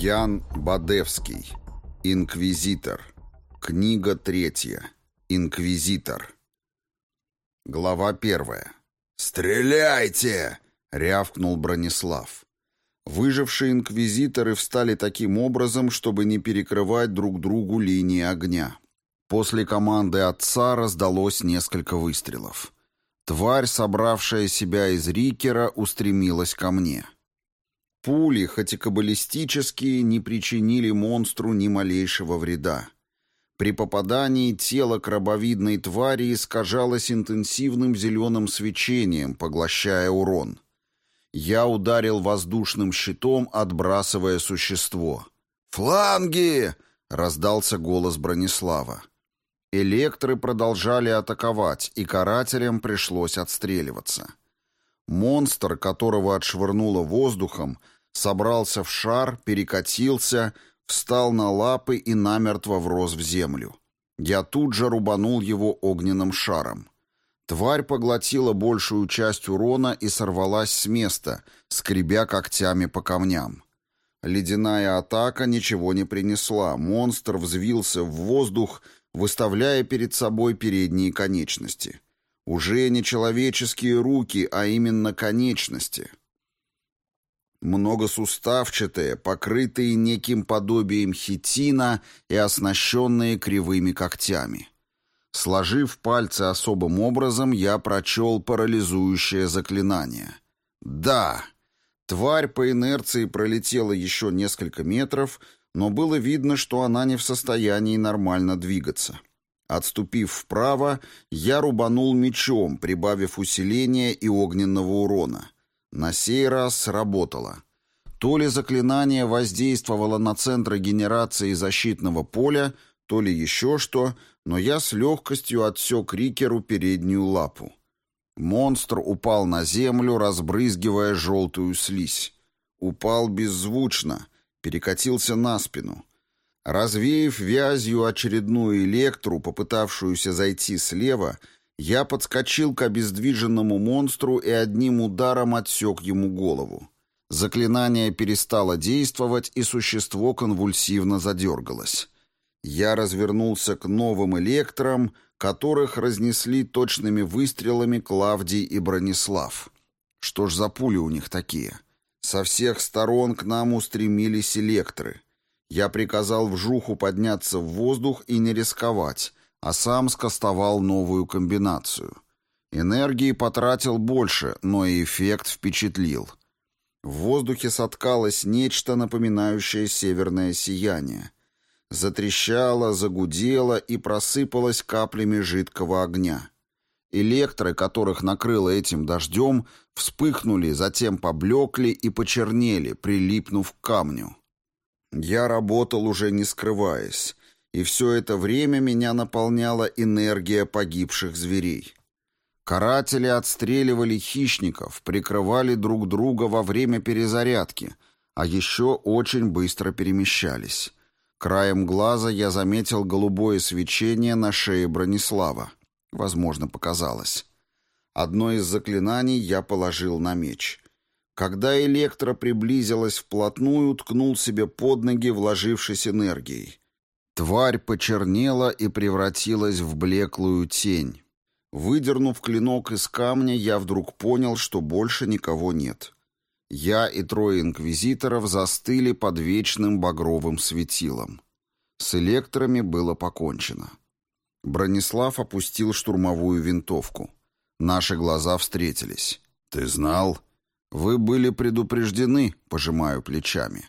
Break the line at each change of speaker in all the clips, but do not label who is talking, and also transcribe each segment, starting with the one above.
Ян Бадевский. Инквизитор. Книга третья. Инквизитор. Глава первая. «Стреляйте!» — рявкнул Бронислав. Выжившие инквизиторы встали таким образом, чтобы не перекрывать друг другу линии огня. После команды отца раздалось несколько выстрелов. Тварь, собравшая себя из Рикера, устремилась ко мне. Пули, хоть и каббалистические, не причинили монстру ни малейшего вреда. При попадании тело крабовидной твари искажалось интенсивным зеленым свечением, поглощая урон. Я ударил воздушным щитом, отбрасывая существо. «Фланги!» — раздался голос Бронислава. Электры продолжали атаковать, и карателям пришлось отстреливаться. Монстр, которого отшвырнуло воздухом, собрался в шар, перекатился, встал на лапы и намертво врос в землю. Я тут же рубанул его огненным шаром. Тварь поглотила большую часть урона и сорвалась с места, скребя когтями по камням. Ледяная атака ничего не принесла, монстр взвился в воздух, выставляя перед собой передние конечности. Уже не человеческие руки, а именно конечности. Многосуставчатые, покрытые неким подобием хитина и оснащенные кривыми когтями. Сложив пальцы особым образом, я прочел парализующее заклинание. «Да!» Тварь по инерции пролетела еще несколько метров, но было видно, что она не в состоянии нормально двигаться. Отступив вправо, я рубанул мечом, прибавив усиления и огненного урона. На сей раз сработало. То ли заклинание воздействовало на центры генерации защитного поля, то ли еще что, но я с легкостью отсек Рикеру переднюю лапу. Монстр упал на землю, разбрызгивая желтую слизь. Упал беззвучно, перекатился на спину. Развеяв вязью очередную электру, попытавшуюся зайти слева, я подскочил к обездвиженному монстру и одним ударом отсек ему голову. Заклинание перестало действовать, и существо конвульсивно задергалось. Я развернулся к новым электрам, которых разнесли точными выстрелами Клавдий и Бронислав. Что ж за пули у них такие? Со всех сторон к нам устремились электры — я приказал вжуху подняться в воздух и не рисковать, а сам скостовал новую комбинацию. Энергии потратил больше, но и эффект впечатлил. В воздухе соткалось нечто, напоминающее северное сияние. Затрещало, загудело и просыпалось каплями жидкого огня. Электры, которых накрыло этим дождем, вспыхнули, затем поблекли и почернели, прилипнув к камню. Я работал уже не скрываясь, и все это время меня наполняла энергия погибших зверей. Каратели отстреливали хищников, прикрывали друг друга во время перезарядки, а еще очень быстро перемещались. Краем глаза я заметил голубое свечение на шее Бронислава. Возможно, показалось. Одно из заклинаний я положил на меч. Когда Электро приблизилась вплотную, ткнул себе под ноги, вложившись энергией. Тварь почернела и превратилась в блеклую тень. Выдернув клинок из камня, я вдруг понял, что больше никого нет. Я и трое инквизиторов застыли под вечным багровым светилом. С электрами было покончено. Бронислав опустил штурмовую винтовку. Наши глаза встретились. «Ты знал?» «Вы были предупреждены», — пожимаю плечами.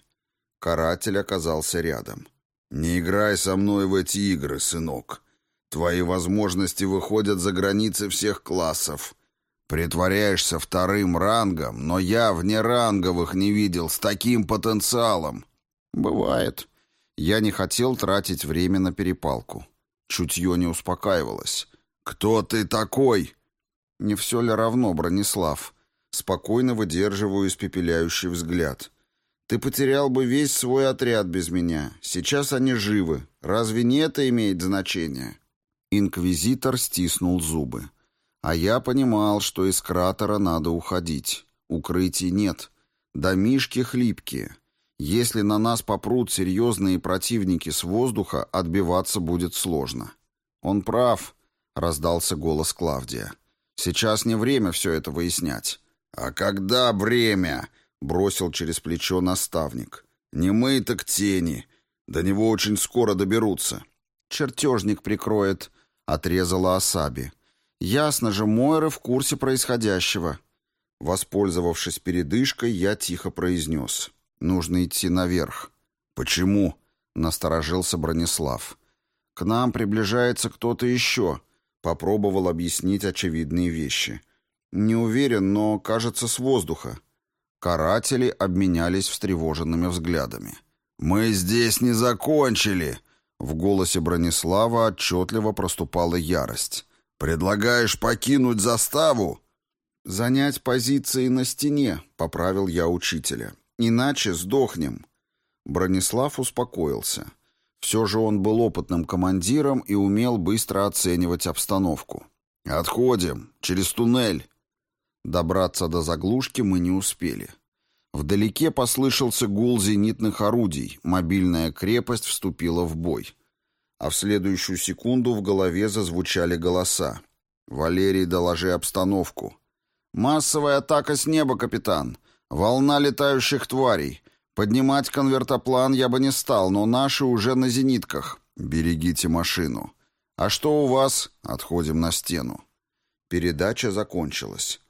Каратель оказался рядом. «Не играй со мной в эти игры, сынок. Твои возможности выходят за границы всех классов. Притворяешься вторым рангом, но я вне ранговых не видел с таким потенциалом». «Бывает». Я не хотел тратить время на перепалку. Чутье не успокаивалось. «Кто ты такой?» «Не все ли равно, Бронислав?» Спокойно выдерживаю испепеляющий взгляд. Ты потерял бы весь свой отряд без меня. Сейчас они живы. Разве не это имеет значение? Инквизитор стиснул зубы. А я понимал, что из кратера надо уходить. Укрытий нет. Домишки хлипкие. Если на нас попрут серьезные противники с воздуха, отбиваться будет сложно. Он прав, раздался голос Клавдия. Сейчас не время все это выяснять. А когда время? бросил через плечо наставник. Не мы, так тени. До него очень скоро доберутся. Чертежник прикроет, отрезала Асаби. Ясно же, Мойра в курсе происходящего. Воспользовавшись передышкой, я тихо произнес. Нужно идти наверх. Почему? Насторожился Бронислав. К нам приближается кто-то еще. Попробовал объяснить очевидные вещи. Не уверен, но, кажется, с воздуха. Каратели обменялись встревоженными взглядами. «Мы здесь не закончили!» В голосе Бронислава отчетливо проступала ярость. «Предлагаешь покинуть заставу?» «Занять позиции на стене», — поправил я учителя. Иначе сдохнем». Бронислав успокоился. Все же он был опытным командиром и умел быстро оценивать обстановку. «Отходим. Через туннель». Добраться до заглушки мы не успели. Вдалеке послышался гул зенитных орудий, мобильная крепость вступила в бой. А в следующую секунду в голове зазвучали голоса. «Валерий, доложи обстановку». «Массовая атака с неба, капитан. Волна летающих тварей. Поднимать конвертоплан я бы не стал, но наши уже на зенитках. Берегите машину. А что у вас? Отходим на стену. Передача закончилась.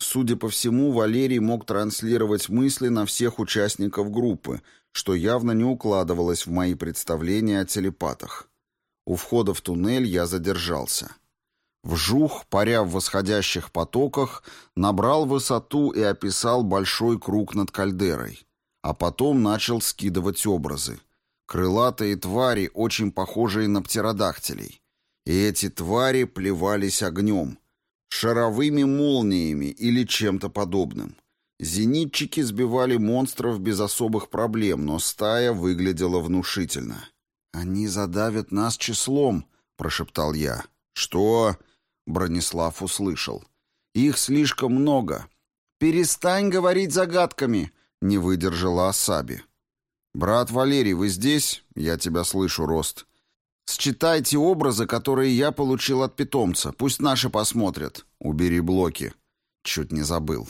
Судя по всему, Валерий мог транслировать мысли на всех участников группы, что явно не укладывалось в мои представления о телепатах. У входа в туннель я задержался. Вжух, паря в восходящих потоках, набрал высоту и описал большой круг над кальдерой. А потом начал скидывать образы. Крылатые твари, очень похожие на птеродактилей. И эти твари плевались огнем, шаровыми молниями или чем-то подобным. Зенитчики сбивали монстров без особых проблем, но стая выглядела внушительно. «Они задавят нас числом», — прошептал я. «Что?» Бронислав услышал. «Их слишком много. Перестань говорить загадками!» — не выдержала Асаби. «Брат Валерий, вы здесь? Я тебя слышу, Рост. Считайте образы, которые я получил от питомца. Пусть наши посмотрят. Убери блоки». Чуть не забыл.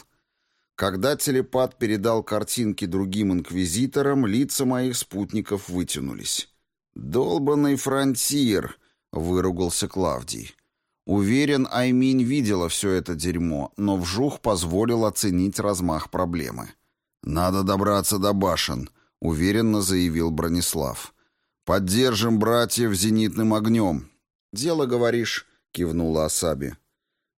Когда телепат передал картинки другим инквизиторам, лица моих спутников вытянулись. «Долбанный фронтир!» — выругался Клавдий. Уверен, Айминь видела все это дерьмо, но вжух позволил оценить размах проблемы. «Надо добраться до башен», — уверенно заявил Бронислав. «Поддержим братьев зенитным огнем». «Дело, говоришь», — кивнула Асаби.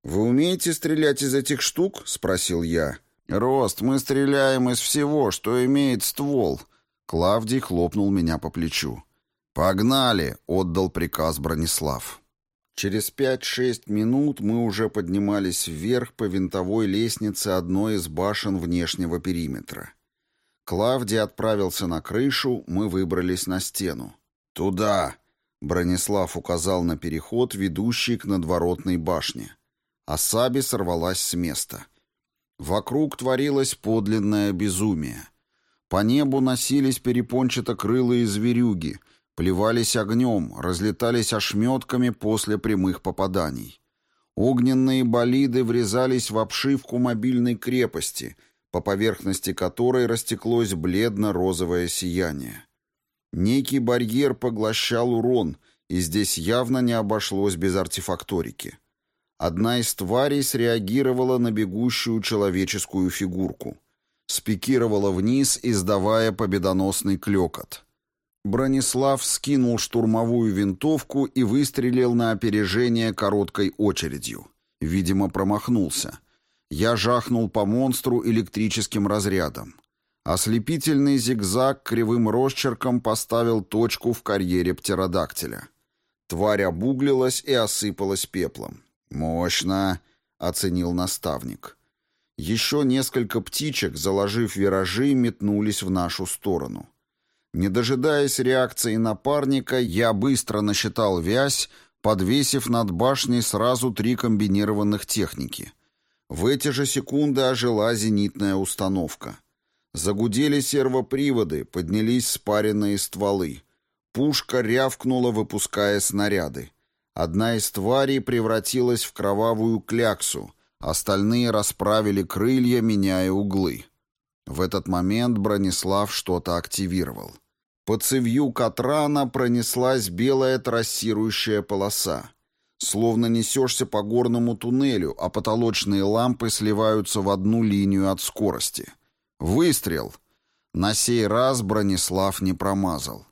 «Вы умеете стрелять из этих штук?» — спросил я. «Рост, мы стреляем из всего, что имеет ствол». Клавдий хлопнул меня по плечу. «Погнали!» — отдал приказ Бронислав. Через пять-шесть минут мы уже поднимались вверх по винтовой лестнице одной из башен внешнего периметра. Клавдий отправился на крышу, мы выбрались на стену. «Туда!» — Бронислав указал на переход, ведущий к надворотной башне. Асаби сорвалась с места. Вокруг творилось подлинное безумие. По небу носились перепончато-крылые зверюги — плевались огнем, разлетались ошметками после прямых попаданий. Огненные болиды врезались в обшивку мобильной крепости, по поверхности которой растеклось бледно-розовое сияние. Некий барьер поглощал урон, и здесь явно не обошлось без артефакторики. Одна из тварей среагировала на бегущую человеческую фигурку. Спикировала вниз, издавая победоносный клекот. Бронислав скинул штурмовую винтовку и выстрелил на опережение короткой очередью. Видимо, промахнулся. Я жахнул по монстру электрическим разрядом. Ослепительный зигзаг кривым росчерком поставил точку в карьере птеродактиля. Тварь обуглилась и осыпалась пеплом. «Мощно!» — оценил наставник. Еще несколько птичек, заложив виражи, метнулись в нашу сторону. Не дожидаясь реакции напарника, я быстро насчитал вязь, подвесив над башней сразу три комбинированных техники. В эти же секунды ожила зенитная установка. Загудели сервоприводы, поднялись спаренные стволы. Пушка рявкнула, выпуская снаряды. Одна из тварей превратилась в кровавую кляксу, остальные расправили крылья, меняя углы. В этот момент Бронислав что-то активировал. По цевью Катрана пронеслась белая трассирующая полоса. Словно несешься по горному туннелю, а потолочные лампы сливаются в одну линию от скорости. Выстрел! На сей раз Бронислав не промазал.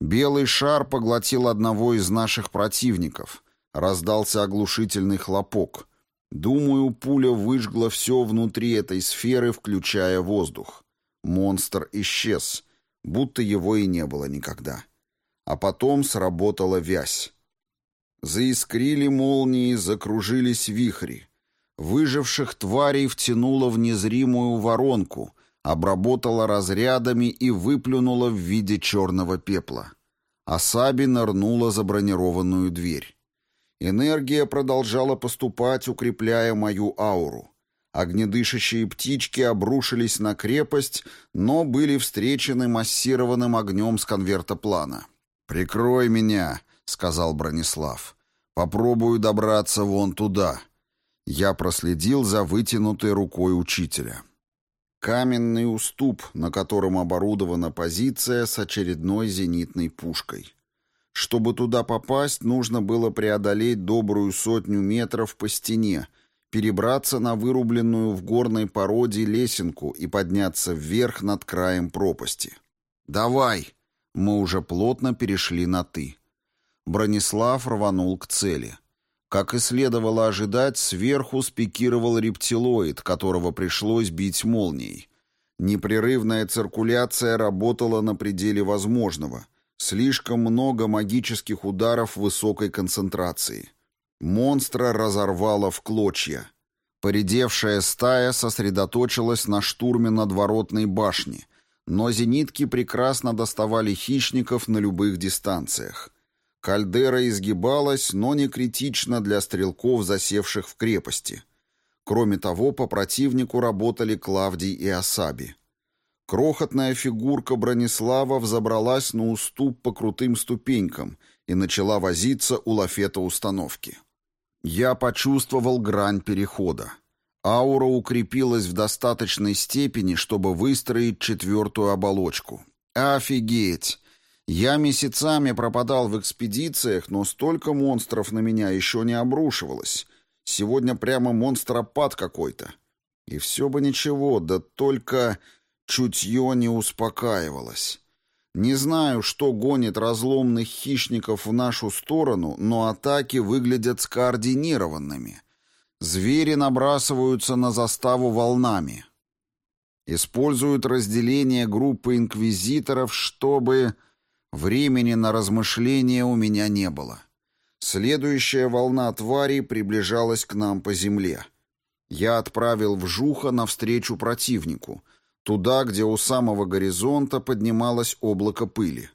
Белый шар поглотил одного из наших противников. Раздался оглушительный хлопок. Думаю, пуля выжгла все внутри этой сферы, включая воздух. Монстр исчез, будто его и не было никогда. А потом сработала вязь. Заискрили молнии, закружились вихри. Выживших тварей втянуло в незримую воронку, обработала разрядами и выплюнула в виде черного пепла. Асаби нырнула за бронированную дверь. Энергия продолжала поступать, укрепляя мою ауру. Огнедышащие птички обрушились на крепость, но были встречены массированным огнем с конверта плана. «Прикрой меня», — сказал Бронислав. «Попробую добраться вон туда». Я проследил за вытянутой рукой учителя. Каменный уступ, на котором оборудована позиция с очередной зенитной пушкой. Чтобы туда попасть, нужно было преодолеть добрую сотню метров по стене, перебраться на вырубленную в горной породе лесенку и подняться вверх над краем пропасти. «Давай!» Мы уже плотно перешли на «ты». Бронислав рванул к цели. Как и следовало ожидать, сверху спикировал рептилоид, которого пришлось бить молнией. Непрерывная циркуляция работала на пределе возможного — Слишком много магических ударов высокой концентрации. Монстра разорвало в клочья. Поредевшая стая сосредоточилась на штурме надворотной башни, но зенитки прекрасно доставали хищников на любых дистанциях. Кальдера изгибалась, но не критично для стрелков, засевших в крепости. Кроме того, по противнику работали Клавдий и Асаби. Крохотная фигурка Бронислава взобралась на уступ по крутым ступенькам и начала возиться у лафета установки. Я почувствовал грань перехода. Аура укрепилась в достаточной степени, чтобы выстроить четвертую оболочку. Офигеть! Я месяцами пропадал в экспедициях, но столько монстров на меня еще не обрушивалось. Сегодня прямо монстропад какой-то. И все бы ничего, да только... Чутье не успокаивалось. Не знаю, что гонит разломных хищников в нашу сторону, но атаки выглядят скоординированными. Звери набрасываются на заставу волнами. Используют разделение группы инквизиторов, чтобы... Времени на размышления у меня не было. Следующая волна тварей приближалась к нам по земле. Я отправил вжуха навстречу противнику — Туда, где у самого горизонта поднималось облако пыли.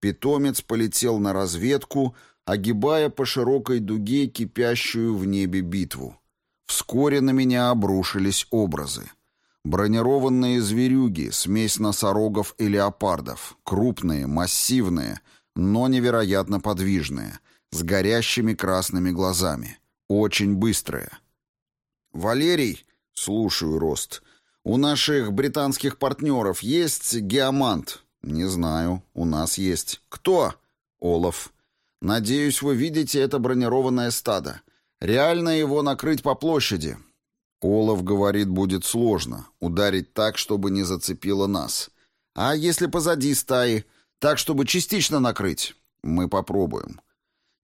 Питомец полетел на разведку, огибая по широкой дуге кипящую в небе битву. Вскоре на меня обрушились образы. Бронированные зверюги, смесь носорогов и леопардов, крупные, массивные, но невероятно подвижные, с горящими красными глазами, очень быстрые. «Валерий?» — слушаю, Рост. У наших британских партнеров есть геомант? Не знаю. У нас есть. Кто? Олаф. Надеюсь, вы видите это бронированное стадо. Реально его накрыть по площади. Олаф говорит, будет сложно. Ударить так, чтобы не зацепило нас. А если позади стаи? Так, чтобы частично накрыть? Мы попробуем.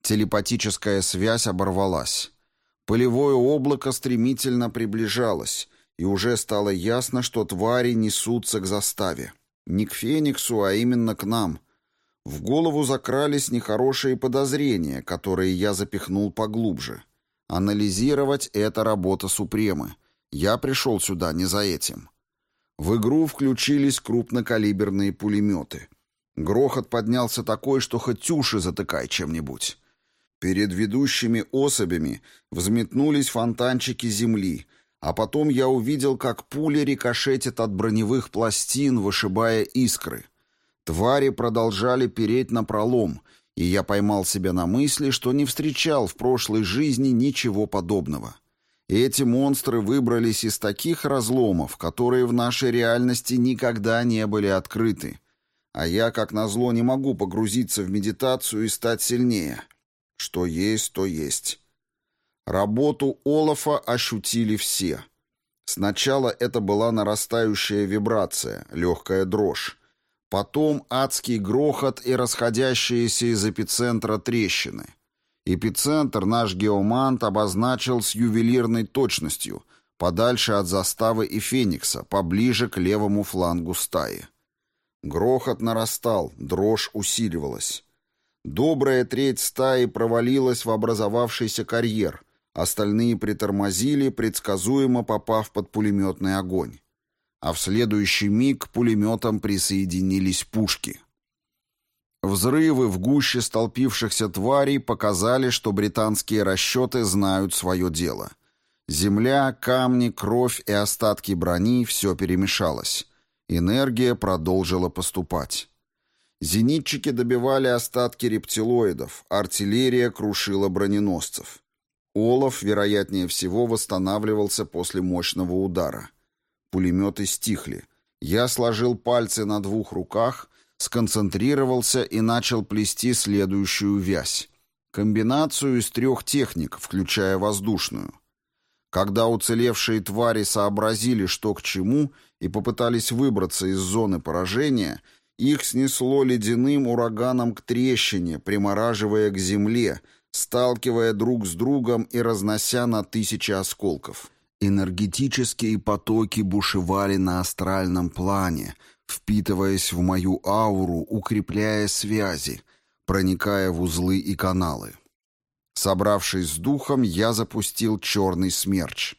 Телепатическая связь оборвалась. Полевое облако стремительно приближалось и уже стало ясно, что твари несутся к заставе. Не к Фениксу, а именно к нам. В голову закрались нехорошие подозрения, которые я запихнул поглубже. Анализировать — это работа Супремы. Я пришел сюда не за этим. В игру включились крупнокалиберные пулеметы. Грохот поднялся такой, что хоть уши затыкай чем-нибудь. Перед ведущими особями взметнулись фонтанчики земли — А потом я увидел, как пули рикошетят от броневых пластин, вышибая искры. Твари продолжали переть на пролом, и я поймал себя на мысли, что не встречал в прошлой жизни ничего подобного. Эти монстры выбрались из таких разломов, которые в нашей реальности никогда не были открыты. А я, как назло, не могу погрузиться в медитацию и стать сильнее. Что есть, то есть. Работу Олафа ощутили все. Сначала это была нарастающая вибрация, легкая дрожь. Потом адский грохот и расходящиеся из эпицентра трещины. Эпицентр наш геомант обозначил с ювелирной точностью, подальше от заставы и Феникса, поближе к левому флангу стаи. Грохот нарастал, дрожь усиливалась. Добрая треть стаи провалилась в образовавшийся карьер, остальные притормозили, предсказуемо попав под пулеметный огонь. А в следующий миг пулеметам присоединились пушки — Взрывы в гуще столпившихся тварей показали, что британские расчеты знают свое дело. Земля, камни, кровь и остатки брони — все перемешалось. Энергия продолжила поступать. Зенитчики добивали остатки рептилоидов, артиллерия крушила броненосцев. Олаф, вероятнее всего, восстанавливался после мощного удара. Пулеметы стихли. Я сложил пальцы на двух руках сконцентрировался и начал плести следующую вязь. Комбинацию из трех техник, включая воздушную. Когда уцелевшие твари сообразили, что к чему, и попытались выбраться из зоны поражения, их снесло ледяным ураганом к трещине, примораживая к земле, сталкивая друг с другом и разнося на тысячи осколков. Энергетические потоки бушевали на астральном плане — впитываясь в мою ауру, укрепляя связи, проникая в узлы и каналы. Собравшись с духом, я запустил черный смерч.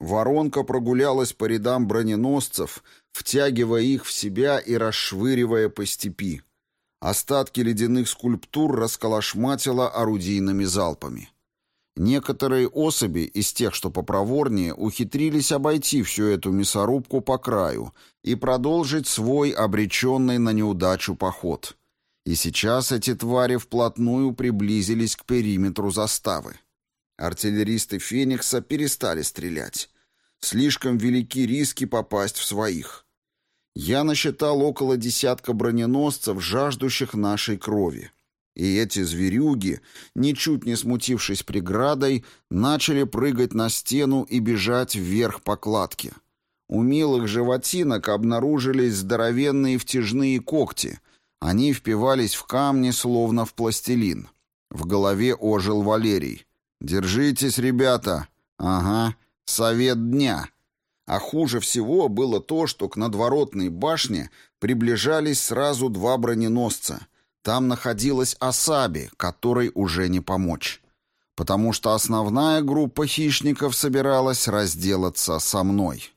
Воронка прогулялась по рядам броненосцев, втягивая их в себя и расшвыривая по степи. Остатки ледяных скульптур расколошматила орудийными залпами. Некоторые особи из тех, что попроворнее, ухитрились обойти всю эту мясорубку по краю и продолжить свой обреченный на неудачу поход. И сейчас эти твари вплотную приблизились к периметру заставы. Артиллеристы «Феникса» перестали стрелять. Слишком велики риски попасть в своих. Я насчитал около десятка броненосцев, жаждущих нашей крови. И эти зверюги, ничуть не смутившись преградой, начали прыгать на стену и бежать вверх по кладке. У милых животинок обнаружились здоровенные втяжные когти. Они впивались в камни, словно в пластилин. В голове ожил Валерий. «Держитесь, ребята!» «Ага, совет дня!» А хуже всего было то, что к надворотной башне приближались сразу два броненосца — там находилась Асаби, которой уже не помочь. Потому что основная группа хищников собиралась разделаться со мной.